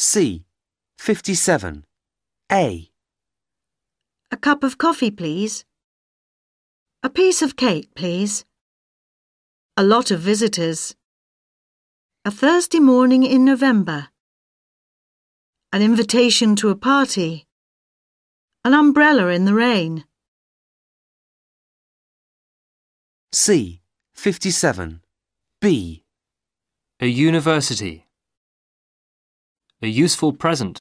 C. 57. A. A cup of coffee, please. A piece of cake, please. A lot of visitors. A Thursday morning in November. An invitation to a party. An umbrella in the rain. C. 57. B. A university. A useful present.